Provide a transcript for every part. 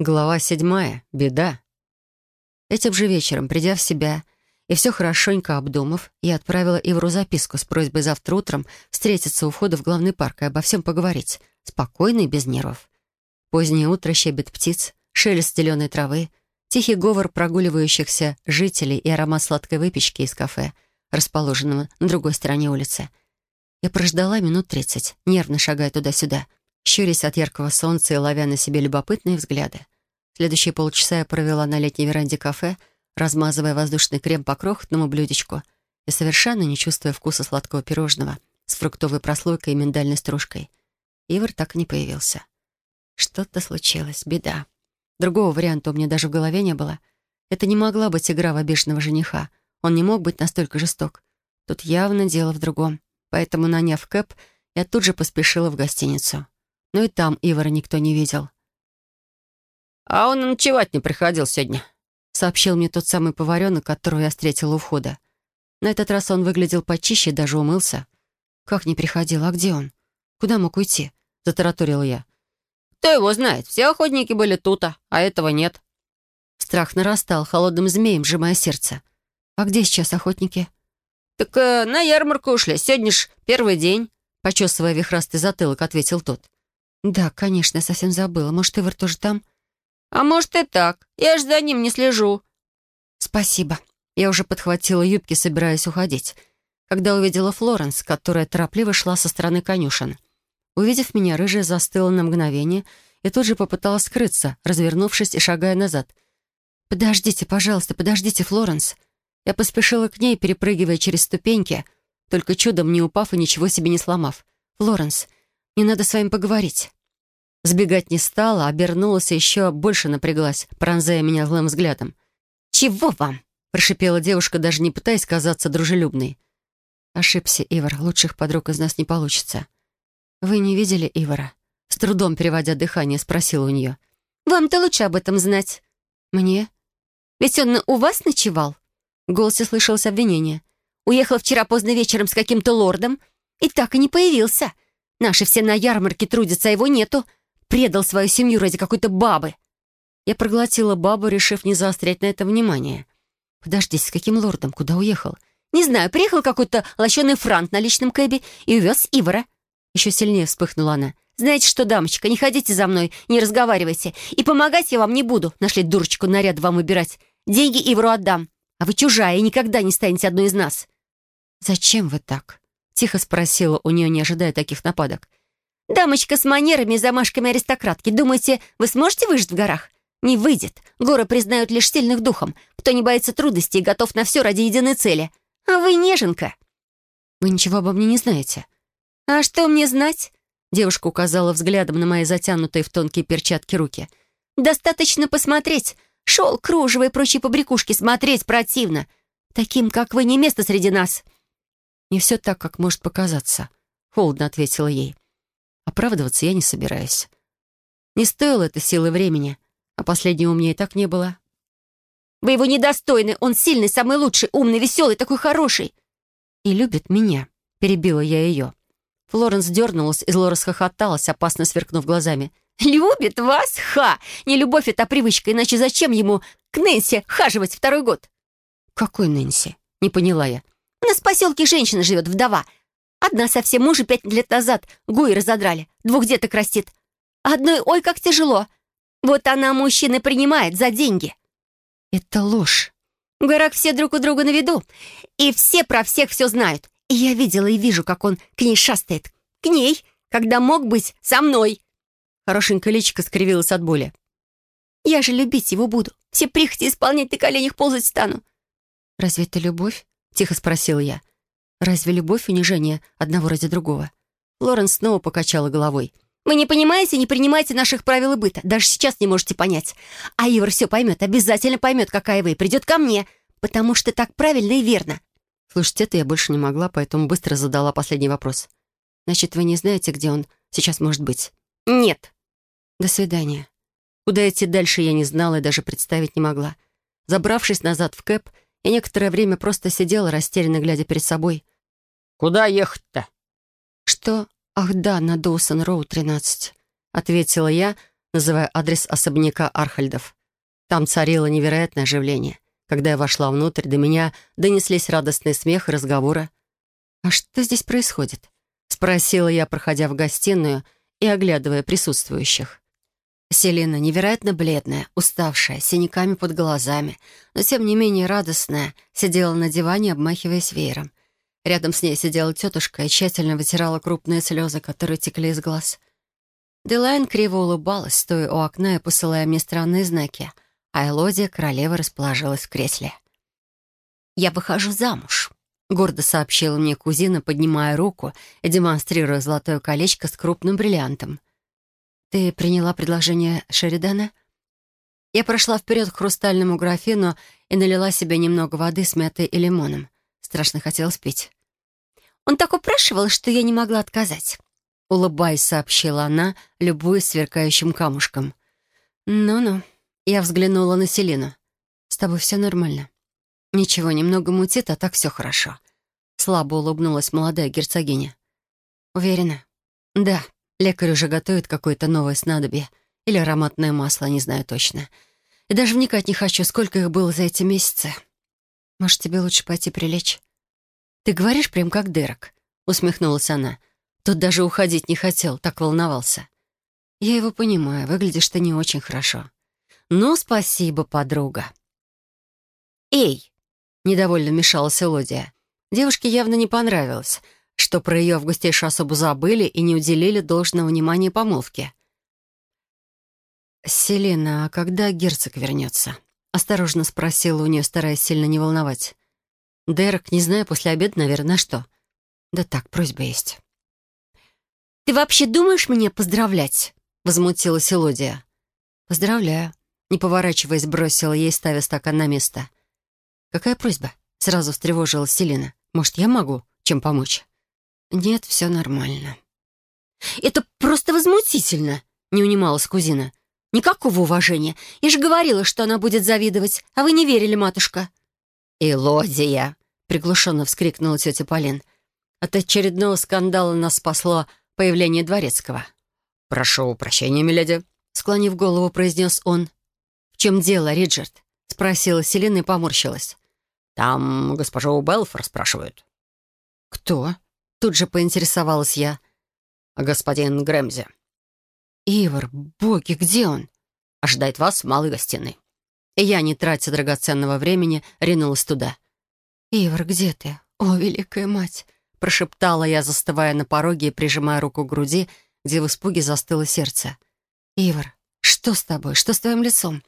Глава седьмая. Беда. Этим же вечером, придя в себя и все хорошенько обдумав, я отправила Ивру записку с просьбой завтра утром встретиться у входа в главный парк и обо всем поговорить, спокойно и без нервов. Позднее утро щебет птиц, шелест зеленой травы, тихий говор прогуливающихся жителей и аромат сладкой выпечки из кафе, расположенного на другой стороне улицы. Я прождала минут тридцать, нервно шагая туда-сюда — щурясь от яркого солнца и ловя на себе любопытные взгляды. Следующие полчаса я провела на летней веранде кафе, размазывая воздушный крем по крохотному блюдечку и совершенно не чувствуя вкуса сладкого пирожного с фруктовой прослойкой и миндальной стружкой. Ивар так и не появился. Что-то случилось, беда. Другого варианта у меня даже в голове не было. Это не могла быть игра в обиженного жениха. Он не мог быть настолько жесток. Тут явно дело в другом. Поэтому, наняв Кэп, я тут же поспешила в гостиницу но и там Ивара никто не видел. «А он ночевать не приходил сегодня», — сообщил мне тот самый поваренок, которого я встретила у входа. На этот раз он выглядел почище, даже умылся. «Как не приходил? А где он? Куда мог уйти?» — затараторила я. «Кто его знает? Все охотники были тут, а этого нет». Страх нарастал, холодным змеем сжимая сердце. «А где сейчас охотники?» «Так э, на ярмарку ушли. Сегодня ж первый день», — почесывая вихрастый затылок, ответил тот. «Да, конечно, совсем забыла. Может, Ивар тоже там?» «А может, и так. Я ж за ним не слежу». «Спасибо». Я уже подхватила юбки, собираясь уходить, когда увидела Флоренс, которая торопливо шла со стороны конюшен. Увидев меня, рыжая застыла на мгновение и тут же попыталась скрыться, развернувшись и шагая назад. «Подождите, пожалуйста, подождите, Флоренс». Я поспешила к ней, перепрыгивая через ступеньки, только чудом не упав и ничего себе не сломав. «Флоренс, мне надо с вами поговорить». Сбегать не стала, обернулась и еще больше напряглась, пронзая меня злым взглядом. «Чего вам?» — прошипела девушка, даже не пытаясь казаться дружелюбной. «Ошибся, Ивар. Лучших подруг из нас не получится». «Вы не видели Ивара?» С трудом переводя дыхание, спросила у нее. «Вам-то лучше об этом знать». «Мне?» «Ведь он у вас ночевал?» В голосе слышалось обвинение. «Уехал вчера поздно вечером с каким-то лордом и так и не появился. Наши все на ярмарке трудятся, а его нету. Предал свою семью ради какой-то бабы». Я проглотила бабу, решив не заострять на это внимание. «Подождите, с каким лордом? Куда уехал?» «Не знаю, приехал какой-то лощеный франт на личном кэбе и увез Ивара». Еще сильнее вспыхнула она. «Знаете что, дамочка, не ходите за мной, не разговаривайте. И помогать я вам не буду. Нашли дурочку наряд вам убирать. Деньги Ивару отдам. А вы чужая и никогда не станете одной из нас». «Зачем вы так?» Тихо спросила у нее, не ожидая таких нападок. «Дамочка с манерами и замашками аристократки. Думаете, вы сможете выжить в горах? Не выйдет. Горы признают лишь сильных духом, кто не боится трудностей и готов на все ради единой цели. А вы неженка». «Вы ничего обо мне не знаете». «А что мне знать?» Девушка указала взглядом на мои затянутые в тонкие перчатки руки. «Достаточно посмотреть. Шел, кружево и прочие побрякушки. Смотреть противно. Таким, как вы, не место среди нас». «Не все так, как может показаться», — холодно ответила ей. Оправдываться я не собираюсь. Не стоило это силы времени, а последнего у меня и так не было. «Вы его недостойны! Он сильный, самый лучший, умный, веселый, такой хороший!» «И любит меня», — перебила я ее. Флоренс дернулась и зло расхохоталась, опасно сверкнув глазами. «Любит вас? Ха! Не любовь — это привычка, иначе зачем ему к Нэнси хаживать второй год?» «Какой Нэнси?» — не поняла я. У нас в поселке женщина живет, вдова. Одна совсем мужа пять лет назад гуи разодрали. Двух деток растит. Одной, ой, как тяжело. Вот она мужчины принимает за деньги. Это ложь. В горах все друг у друга на виду. И все про всех все знают. И я видела и вижу, как он к ней шастает. К ней, когда мог быть со мной. Хорошенькая личико скривилась от боли. Я же любить его буду. Все прихоти исполнять на коленях ползать стану. Разве это любовь? Тихо спросила я. «Разве любовь унижение одного ради другого?» Лоренс снова покачала головой. «Вы не понимаете, не принимаете наших правил и быта. Даже сейчас не можете понять. А Ивар все поймет, обязательно поймет, какая вы, и придет ко мне, потому что так правильно и верно». Слушать это я больше не могла, поэтому быстро задала последний вопрос. «Значит, вы не знаете, где он сейчас может быть?» «Нет». «До свидания». Куда идти дальше я не знала и даже представить не могла. Забравшись назад в кэп, и некоторое время просто сидела, растерянно глядя перед собой. «Куда ехать-то?» «Что? Ах да, на Доусон-Роу, 13», — ответила я, называя адрес особняка Архальдов. Там царило невероятное оживление. Когда я вошла внутрь, до меня донеслись радостный смех и разговоры. «А что здесь происходит?» — спросила я, проходя в гостиную и оглядывая присутствующих. Селина невероятно бледная, уставшая, синяками под глазами, но тем не менее радостная, сидела на диване, обмахиваясь веером. Рядом с ней сидела тетушка и тщательно вытирала крупные слезы, которые текли из глаз. Делайн криво улыбалась, стоя у окна и посылая мне странные знаки, а Элодия, королева, расположилась в кресле. «Я выхожу замуж», — гордо сообщила мне кузина, поднимая руку и демонстрируя золотое колечко с крупным бриллиантом. «Ты приняла предложение Шеридана?» Я прошла вперед к хрустальному графину и налила себе немного воды с мятой и лимоном. Страшно хотелось пить. «Он так упрашивал, что я не могла отказать», — улыбаясь, сообщила она, любуясь сверкающим камушком. «Ну-ну». Я взглянула на Селину. «С тобой все нормально?» «Ничего, немного мутит, а так все хорошо». Слабо улыбнулась молодая герцогиня. «Уверена?» «Да». Лекарь уже готовит какое-то новое снадобье или ароматное масло, не знаю точно. И даже вникать не хочу, сколько их было за эти месяцы. Может, тебе лучше пойти прилечь? Ты говоришь прям как Дерек, усмехнулась она. Тот даже уходить не хотел, так волновался. Я его понимаю, выглядишь ты не очень хорошо. Ну, спасибо, подруга. Эй! Недовольно вмешалась Элодия. Девушке явно не понравилось — что про ее августейшую особу забыли и не уделили должного внимания помолвке. «Селена, а когда герцог вернется?» — осторожно спросила у нее, стараясь сильно не волновать. «Дерек, не знаю, после обеда, наверное, что?» «Да так, просьба есть». «Ты вообще думаешь меня поздравлять?» — возмутилась Элодия. «Поздравляю», — не поворачиваясь, бросила ей, ставя стакан на место. «Какая просьба?» — сразу встревожилась Селина. «Может, я могу чем помочь?» «Нет, все нормально». «Это просто возмутительно!» — не унималась кузина. «Никакого уважения. Я же говорила, что она будет завидовать, а вы не верили, матушка». «Элодия!» — приглушенно вскрикнула тетя Полин. От очередного скандала нас спасло появление Дворецкого. «Прошу прощения, миледи», — склонив голову, произнес он. «В чем дело, Риджард?» — спросила Селина и поморщилась. «Там госпожу Белфор спрашивают». «Кто?» Тут же поинтересовалась я. «Господин Грэмзи». «Ивар, боги, где он?» «Ожидает вас в малой гостиной». И я, не тратя драгоценного времени, ринулась туда. «Ивар, где ты? О, великая мать!» Прошептала я, застывая на пороге и прижимая руку к груди, где в испуге застыло сердце. «Ивар, что с тобой? Что с твоим лицом?»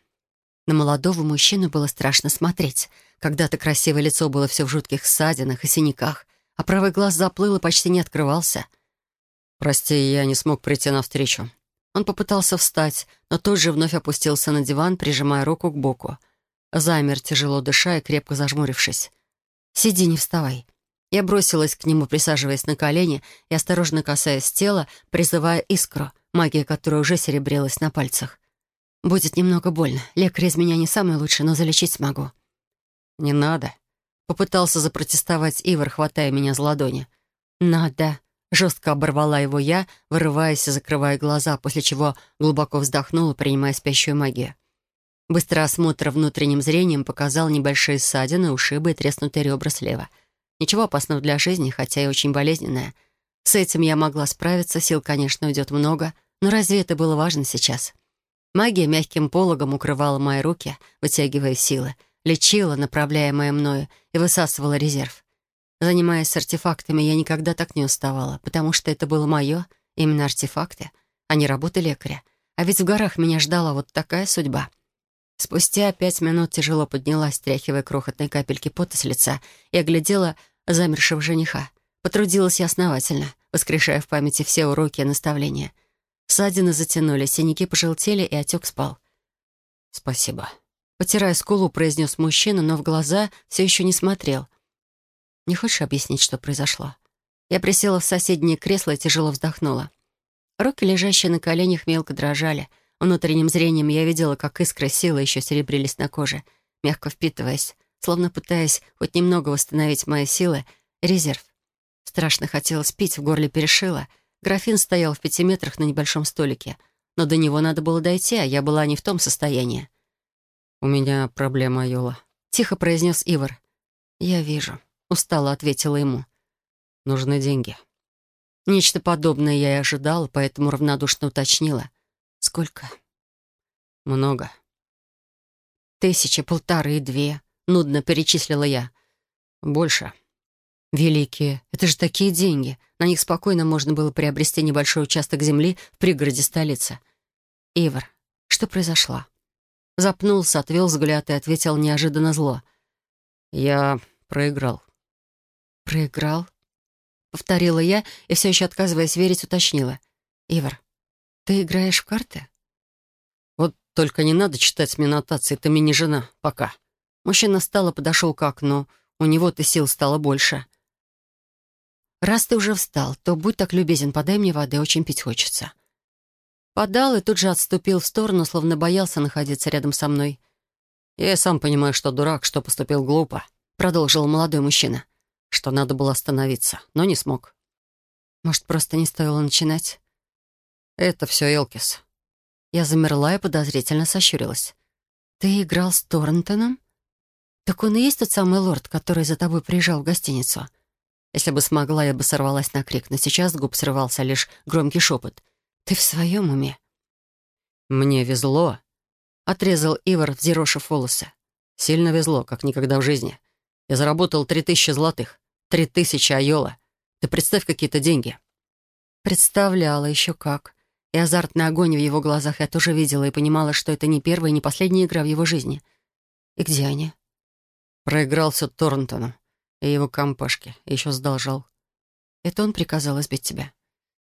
На молодого мужчину было страшно смотреть. Когда-то красивое лицо было все в жутких ссадинах и синяках а правый глаз заплыл и почти не открывался. «Прости, я не смог прийти навстречу». Он попытался встать, но тут же вновь опустился на диван, прижимая руку к боку. Замер, тяжело дыша и крепко зажмурившись. «Сиди, не вставай». Я бросилась к нему, присаживаясь на колени и осторожно касаясь тела, призывая искру, магия которой уже серебрилась на пальцах. «Будет немного больно. Лекарь из меня не самый лучший, но залечить смогу». «Не надо», Попытался запротестовать Ивар, хватая меня за ладони. «Надо!» — жестко оборвала его я, вырываясь и закрывая глаза, после чего глубоко вздохнула, принимая спящую магию. Быстрый осмотр внутренним зрением показал небольшие ссадины, ушибы и треснутые ребра слева. Ничего опасного для жизни, хотя и очень болезненное. С этим я могла справиться, сил, конечно, уйдет много, но разве это было важно сейчас? Магия мягким пологом укрывала мои руки, вытягивая силы — лечила, направляемая мною, и высасывала резерв. Занимаясь артефактами, я никогда так не уставала, потому что это было мое, именно артефакты, а не работа лекаря. А ведь в горах меня ждала вот такая судьба. Спустя пять минут тяжело поднялась, стряхивая крохотные капельки пота с лица, и оглядела замершего жениха. Потрудилась я основательно, воскрешая в памяти все уроки и наставления. Ссадины затянули, синяки пожелтели, и отек спал. «Спасибо», Потирая скулу, произнес мужчина, но в глаза все еще не смотрел. «Не хочешь объяснить, что произошло?» Я присела в соседнее кресло и тяжело вздохнула. Руки, лежащие на коленях, мелко дрожали. Внутренним зрением я видела, как искры силы еще серебрились на коже, мягко впитываясь, словно пытаясь хоть немного восстановить мои силы, резерв. Страшно хотелось пить, в горле перешило. Графин стоял в пяти метрах на небольшом столике, но до него надо было дойти, а я была не в том состоянии. «У меня проблема, Йола», — тихо произнес Ивар. «Я вижу», — устало ответила ему. «Нужны деньги». Нечто подобное я и ожидала, поэтому равнодушно уточнила. «Сколько?» «Много». «Тысяча, полторы, две», — нудно перечислила я. «Больше». «Великие, это же такие деньги. На них спокойно можно было приобрести небольшой участок земли в пригороде столицы». «Ивар, что произошло?» Запнулся, отвел взгляд и ответил неожиданно зло. «Я проиграл». «Проиграл?» Повторила я и, все еще отказываясь верить, уточнила. «Ивар, ты играешь в карты?» «Вот только не надо читать мне нотации, ты мне не жена. Пока». Мужчина встал и подошел к окну. У него-то сил стало больше. «Раз ты уже встал, то будь так любезен, подай мне воды, очень пить хочется». Подал и тут же отступил в сторону, словно боялся находиться рядом со мной. «Я сам понимаю, что дурак, что поступил глупо», — продолжил молодой мужчина что надо было остановиться, но не смог. Может, просто не стоило начинать? Это все Элкис. Я замерла и подозрительно сощурилась. Ты играл с Торнтоном? Так он и есть тот самый лорд, который за тобой приезжал в гостиницу? Если бы смогла, я бы сорвалась на крик, но сейчас с губ срывался лишь громкий шепот. «Ты в своем уме?» «Мне везло», — отрезал Ивар, взъерошив волосы. «Сильно везло, как никогда в жизни. Я заработал три тысячи золотых. Три тысячи айола. Ты представь какие-то деньги». Представляла еще как. И азартный огонь в его глазах я тоже видела и понимала, что это не первая и не последняя игра в его жизни. И где они? Проиграл все Торнтону и его компашке, и еще сдолжал. Это он приказал избить тебя?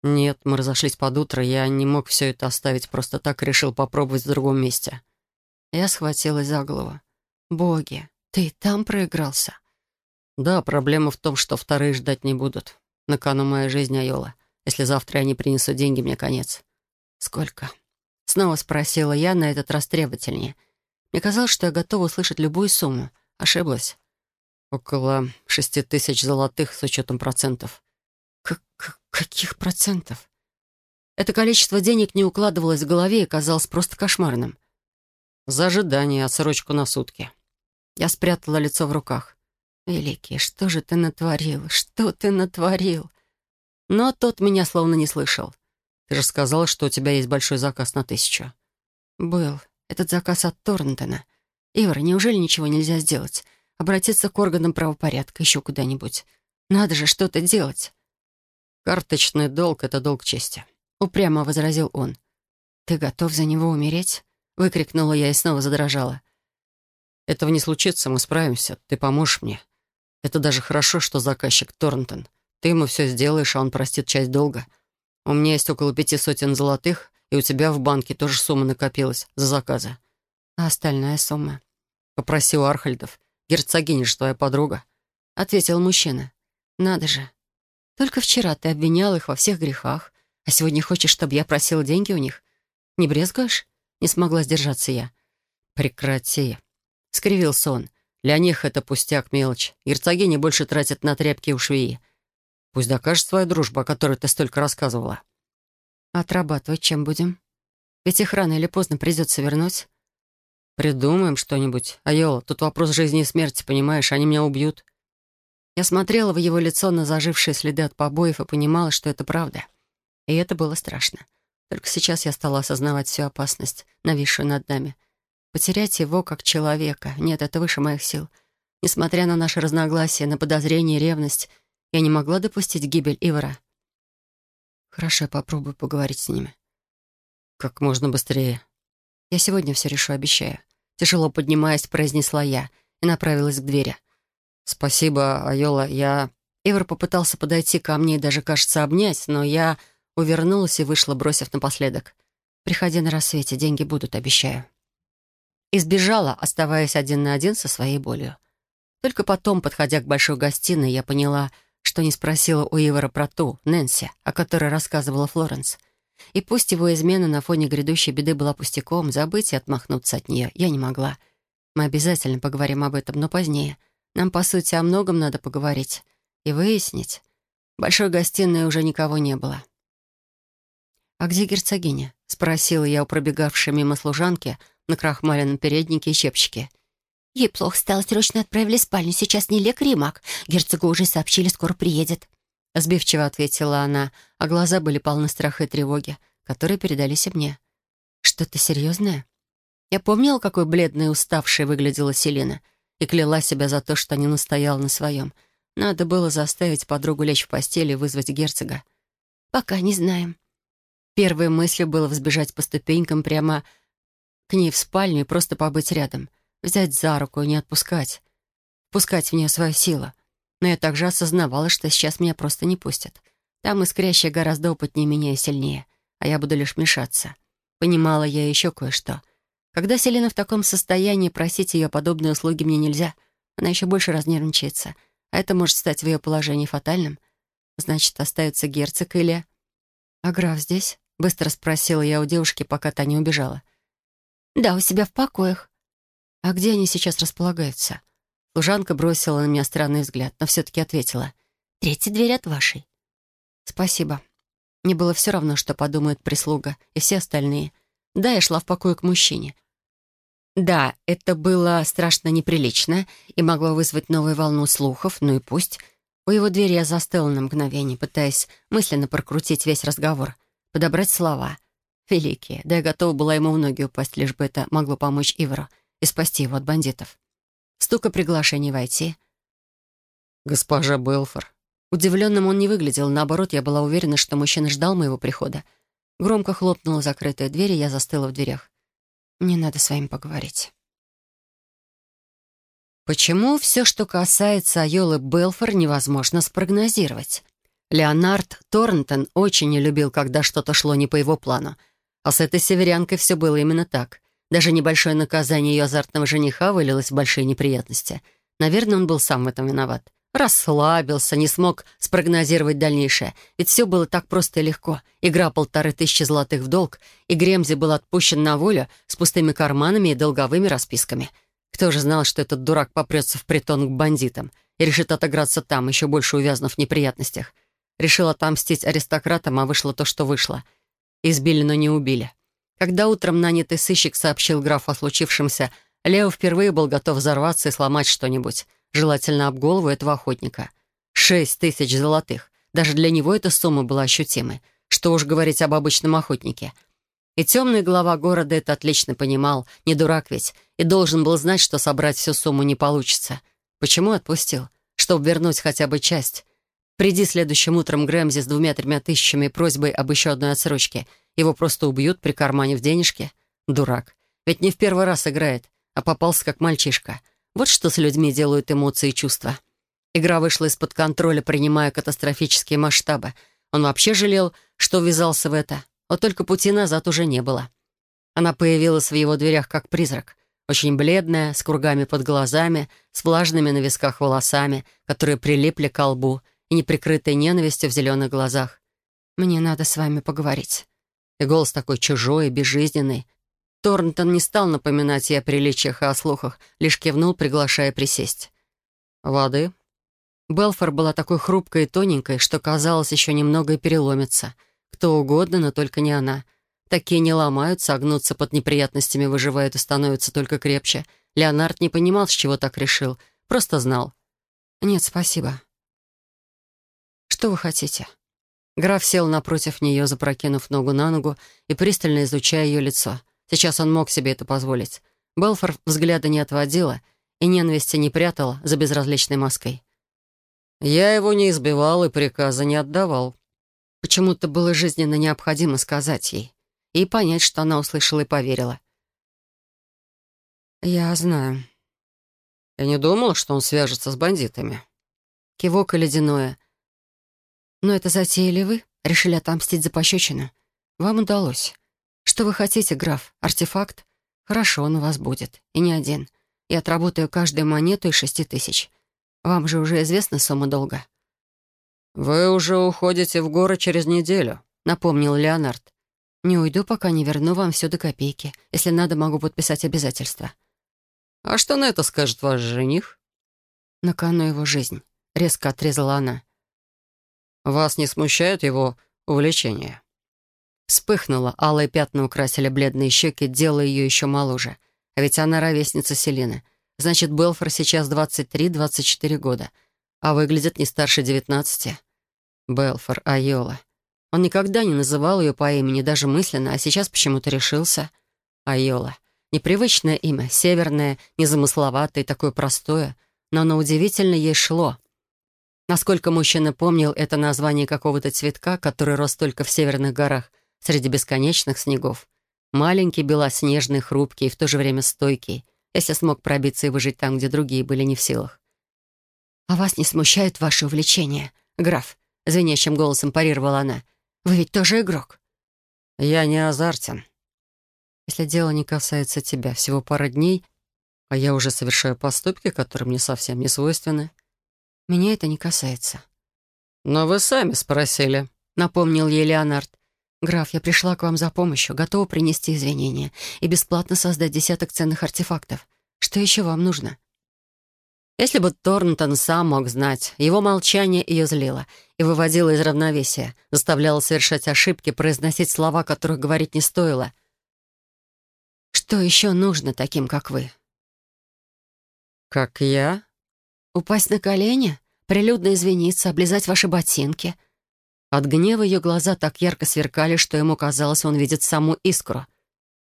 Нет, мы разошлись под утро, я не мог все это оставить, просто так решил попробовать в другом месте. Я схватилась за голову. «Боги, ты там проигрался?» «Да, проблема в том, что вторые ждать не будут. На кону моя жизнь, Айола. Если завтра они принесут деньги, мне конец». «Сколько?» Снова спросила я, на этот раз требовательнее. Мне казалось, что я готова услышать любую сумму. Ошиблась. «Около шести тысяч золотых с учетом процентов». К -к «Каких процентов?» Это количество денег не укладывалось в голове и казалось просто кошмарным. «За ожидание, отсрочку на сутки». Я спрятала лицо в руках. «Великий, что же ты натворил? Что ты натворил?» Но тот меня словно не слышал. «Ты же сказал, что у тебя есть большой заказ на тысячу». «Был. Этот заказ от Торнтона. Ивар, неужели ничего нельзя сделать? Обратиться к органам правопорядка, еще куда-нибудь. Надо же что-то делать». «Карточный долг — это долг чести», — упрямо возразил он. «Ты готов за него умереть?» — выкрикнула я и снова задрожала. «Этого не случится, мы справимся. Ты поможешь мне. Это даже хорошо, что заказчик Торнтон. Ты ему все сделаешь, а он простит часть долга. У меня есть около пяти сотен золотых, и у тебя в банке тоже сумма накопилась за заказы. А остальная сумма? Попроси у Архальдов. Герцогиня же твоя подруга. Ответил мужчина. Надо же. Только вчера ты обвинял их во всех грехах, а сегодня хочешь, чтобы я просила деньги у них? Не брезгаешь? Не смогла сдержаться я. Прекрати. Скривился он. Для них это пустяк, мелочь. Герцогини больше тратят на тряпки у швеи. Пусть докажет свою дружбу, о которой ты столько рассказывала. Отрабатывать чем будем? Ведь их рано или поздно придется вернуть. Придумаем что-нибудь. Айола, тут вопрос жизни и смерти, понимаешь, они меня убьют. Я смотрела в его лицо на зажившие следы от побоев и понимала, что это правда. И это было страшно. Только сейчас я стала осознавать всю опасность, нависшую над нами — Потерять его как человека. Нет, это выше моих сил. Несмотря на наши разногласия, на подозрения и ревность, я не могла допустить гибель Ивара. Хорошо, я попробую поговорить с ними. Как можно быстрее. Я сегодня все решу, обещаю. Тяжело поднимаясь, произнесла я и направилась к двери. «Спасибо, Айола, я...» Ивар попытался подойти ко мне и даже, кажется, обнять, но я увернулась и вышла, бросив напоследок. «Приходи на рассвете, деньги будут, обещаю» и сбежала, оставаясь один на один со своей болью. Только потом, подходя к большой гостиной, я поняла, что не спросила у Ивара про ту, Нэнси, о которой рассказывала Флоренс. И пусть его измена на фоне грядущей беды была пустяком, забыть и отмахнуться от нее я не могла. Мы обязательно поговорим об этом, но позднее. Нам, по сути, о многом надо поговорить и выяснить. В большой гостиной уже никого не было. «А где герцогиня?» — спросила я у пробегавшей мимо служанки на крахмаленном переднике и чепчике. «Ей плохо стало, срочно отправили в спальню. Сейчас не лекарь и маг. Герцогу уже сообщили, скоро приедет». Сбивчиво ответила она, а глаза были полны страха и тревоги, которые передались и мне. «Что-то серьезное?» Я помнила, какой бледной и уставшей выглядела Селина, и кляла себя за то, что не настояла на своем. Надо было заставить подругу лечь в постель и вызвать герцога. «Пока не знаем». Первой мыслью было взбежать по ступенькам прямо к ней в спальню и просто побыть рядом, взять за руку и не отпускать, пускать в нее свою силу. Но я также осознавала, что сейчас меня просто не пустят. Там искрящая гораздо опытнее меня и сильнее, а я буду лишь мешаться. Понимала я еще кое-что. Когда Селена в таком состоянии, просить ее подобные услуги мне нельзя. Она еще больше разнервничается, а это может стать в ее положении фатальным. Значит, остается герцог или... «А граф здесь?» — быстро спросила я у девушки, пока та не убежала. «Да, у себя в покоях». «А где они сейчас располагаются?» Служанка бросила на меня странный взгляд, но все-таки ответила. «Третья дверь от вашей». «Спасибо. Мне было все равно, что подумает прислуга и все остальные. Да, я шла в покое к мужчине. Да, это было страшно неприлично и могло вызвать новую волну слухов, ну и пусть. У его двери я застыла на мгновение, пытаясь мысленно прокрутить весь разговор, подобрать слова. Великие, да я готова была ему в ноги упасть, лишь бы это могло помочь Ивору и спасти его от бандитов. Стука приглашений войти. «Госпожа Белфор», Удивленным он не выглядел, наоборот, я была уверена, что мужчина ждал моего прихода. Громко хлопнула закрытая дверь, и я застыла в дверях. Мне надо с вами поговорить. Почему все, что касается Айолы Белфор, невозможно спрогнозировать? Леонард Торнтон очень не любил, когда что-то шло не по его плану. А с этой северянкой все было именно так. Даже небольшое наказание ее азартного жениха вылилось в большие неприятности. Наверное, он был сам в этом виноват. Расслабился, не смог спрогнозировать дальнейшее. Ведь все было так просто и легко. Игра полторы тысячи золотых в долг, и Гремзи был отпущен на волю с пустыми карманами и долговыми расписками. Кто же знал, что этот дурак попрется в притон к бандитам и решит отыграться там, еще больше увязнув в неприятностях. Решил отомстить аристократам, а вышло то, что вышло. Избили, но не убили. Когда утром нанятый сыщик сообщил графу о случившемся, Лео впервые был готов взорваться и сломать что-нибудь желательно об голову этого охотника. Шесть тысяч золотых. Даже для него эта сумма была ощутимой. Что уж говорить об обычном охотнике. И темный глава города это отлично понимал, не дурак ведь, и должен был знать, что собрать всю сумму не получится. Почему отпустил? Чтобы вернуть хотя бы часть. Приди следующим утром Грэмзи с двумя-тремя тысячами и просьбой об еще одной отсрочке. Его просто убьют при кармане в денежке. Дурак. Ведь не в первый раз играет, а попался как мальчишка — вот что с людьми делают эмоции и чувства. Игра вышла из-под контроля, принимая катастрофические масштабы. Он вообще жалел, что ввязался в это. Вот только пути назад уже не было. Она появилась в его дверях как призрак. Очень бледная, с кругами под глазами, с влажными на висках волосами, которые прилипли к лбу, и неприкрытой ненавистью в зеленых глазах. «Мне надо с вами поговорить». И голос такой чужой и безжизненный, Торнтон не стал напоминать ей о приличиях и о слухах, лишь кивнул, приглашая присесть. «Воды?» Белфор была такой хрупкой и тоненькой, что казалось, еще немного и переломится. Кто угодно, но только не она. Такие не ломаются, а гнутся под неприятностями, выживают и становятся только крепче. Леонард не понимал, с чего так решил, просто знал. «Нет, спасибо». «Что вы хотите?» Граф сел напротив нее, запрокинув ногу на ногу и пристально изучая ее лицо — Сейчас он мог себе это позволить. Белфор взгляда не отводила и ненависти не прятала за безразличной маской. «Я его не избивал и приказа не отдавал». Почему-то было жизненно необходимо сказать ей и понять, что она услышала и поверила. «Я знаю». «Я не думала, что он свяжется с бандитами». Кивок и ледяное. «Но это затеяли вы? Решили отомстить за пощечину? Вам удалось. «Что вы хотите, граф? Артефакт? Хорошо, он у вас будет. И не один. Я отработаю каждую монету из шести тысяч. Вам же уже известна сумма долга». «Вы уже уходите в горы через неделю», — напомнил Леонард. «Не уйду, пока не верну вам все до копейки. Если надо, могу подписать обязательства». «А что на это скажет ваш жених?» «На кону его жизнь», — резко отрезала она. «Вас не смущает его увлечение?» Вспыхнула, алые пятна украсили бледные щеки, делая ее еще моложе. А ведь она ровесница Селины. Значит, Белфор сейчас 23-24 года, а выглядит не старше 19. Белфор, Айола. Он никогда не называл ее по имени, даже мысленно, а сейчас почему-то решился. Айола. Непривычное имя, северное, незамысловатое, такое простое, но оно удивительно ей шло. Насколько мужчина помнил это название какого-то цветка, который рос только в северных горах, среди бесконечных снегов. Маленький, белоснежный, хрупкий и в то же время стойкий, если смог пробиться и выжить там, где другие были не в силах. «А вас не смущают ваши увлечения, граф?» — звенящим голосом парировала она. «Вы ведь тоже игрок». «Я не азартен», если дело не касается тебя, всего пара дней, а я уже совершаю поступки, которые мне совсем не свойственны. Меня это не касается. Но вы сами спросили, напомнил ей Леонард. «Граф, я пришла к вам за помощью, готова принести извинения и бесплатно создать десяток ценных артефактов. Что еще вам нужно?» Если бы Торнтон сам мог знать, его молчание ее злило и выводило из равновесия, заставляло совершать ошибки, произносить слова, которых говорить не стоило — что еще нужно таким, как вы? Как я? Упасть на колени? Прилюдно извиниться, облизать ваши ботинки? От гнева ее глаза так ярко сверкали, что ему казалось, он видит саму искру.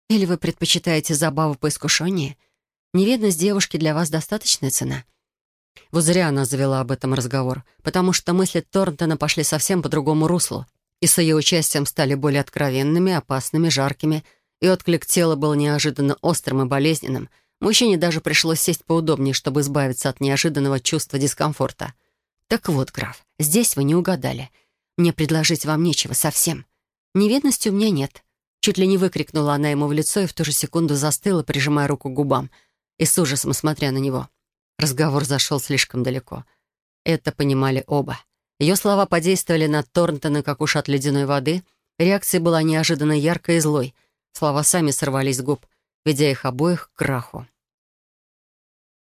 Или вы предпочитаете забаву по искушении? Неведность девушки для вас достаточная цена? Вот зря она завела об этом разговор, потому что мысли Торнтона пошли совсем по другому руслу и с ее участием стали более откровенными, опасными, жаркими — и отклик тела был неожиданно острым и болезненным. Мужчине даже пришлось сесть поудобнее, чтобы избавиться от неожиданного чувства дискомфорта. «Так вот, граф, здесь вы не угадали. Мне предложить вам нечего совсем. Неведности у меня нет». Чуть ли не выкрикнула она ему в лицо и в ту же секунду застыла, прижимая руку к губам и с ужасом смотря на него. Разговор зашел слишком далеко. Это понимали оба. Ее слова подействовали на Торнтона, как уж от ледяной воды. Реакция была неожиданно яркой и злой — Слова сами сорвались с губ, ведя их обоих к краху.